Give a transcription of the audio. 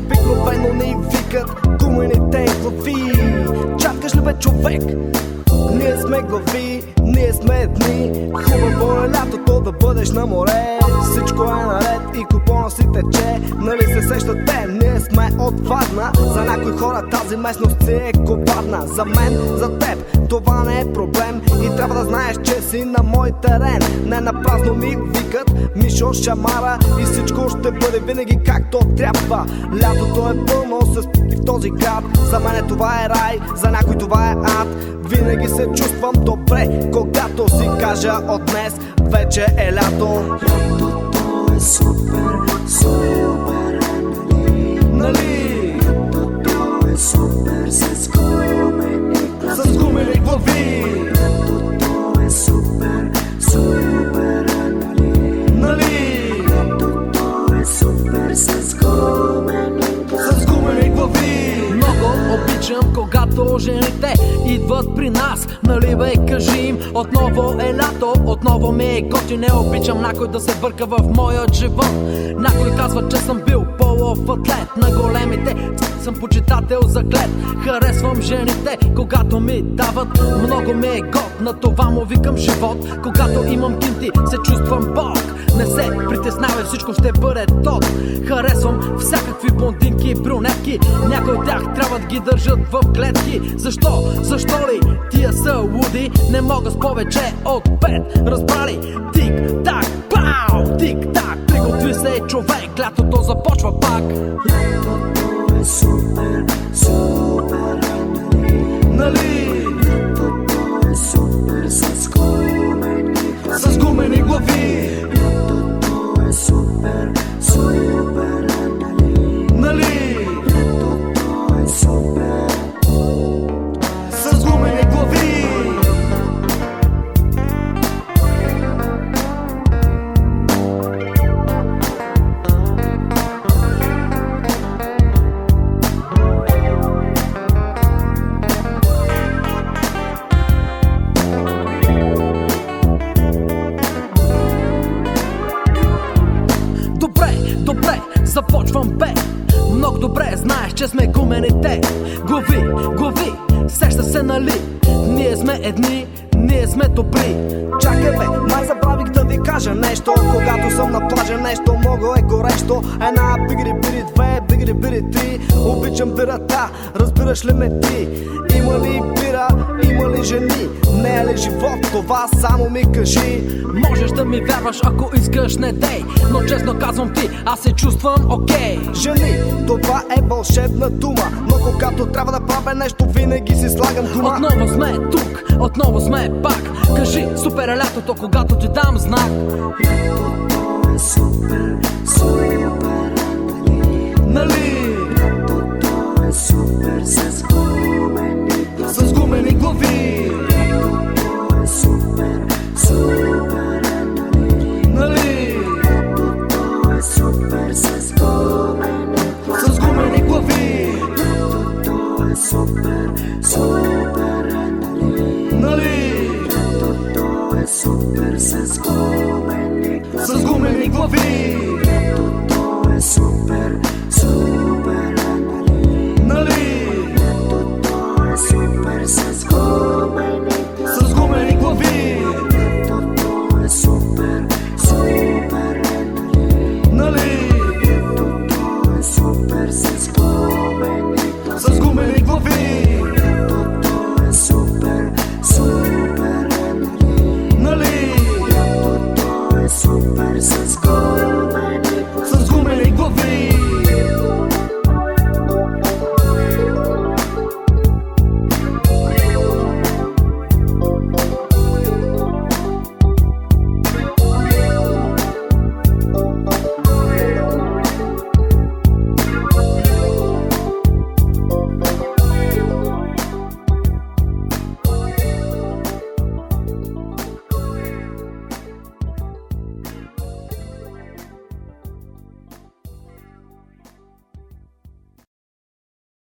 Обикновено ни викат гумените глави Чакаш ли бе човек? Ние сме глави, ние сме дни Хубаво е лятото да бъдеш на море. Всичко е наред и купона си тече. Нали се сещате, ние сме от Варна За някои хора тази местност си е коварна. За мен, за теб, това не е проблем. И трябва да знаеш, че си на мой терен. Не на празно ми викат Мишо Шамара И всичко ще бъде винаги както трябва Лятото е пълно с в този град За мен това е рай, за някой това е ад винаги се чувствам добре, когато си кажа от днес вече е лято. Лятото е супер, супер, нали? Нали? Когато жените идват при нас. Нали бе, кажи им, отново е лято, отново ми е готи Не обичам някой да се бърка в моя живот. Някой казва, че съм бил полов атлет На големите съм почитател за клет Харесвам жените, когато ми дават. Много ми е год, на това му викам живот. Когато имам кинти, се чувствам бог. Не се притеснявай, всичко ще бъде тот Харесвам всякакви блондинки, брюнетки Някои от тях трябва да ги държат в клетки Защо? Защо ли? Тия са луди Не мога с повече от пет Разбрали? Тик-так, пау! Тик-так, приготви се човек Лятото започва пак Лятото е супер, започвам бе Много добре знаеш, че сме гумените. Глави, глави, сеща се нали? Ние сме едни, ние сме добри. Чакай бе, май забравих да ви кажа нещо. Когато съм на плажа нещо много е горещо. Една бигри бири две, бигри бири три. Обичам бирата, разбираш ли ме ти? Има ли бира, има ли жени? Не е ли живот, това само ми кажи. Можеш да ми вярваш, ако искаш не дей. Но честно казвам ти, аз се чувствам окей. Жени, това е вълшебна дума. Но когато трябва да правя нещо, винаги си слагам дума. Отново сме тук, отново сме пак. Кажи, супер е лятото, когато ти дам знак. Лятото е супер, супер, нали? Нали? Лятото е супер с Лятото е супер с гумени глави. С гумени глави Лятото е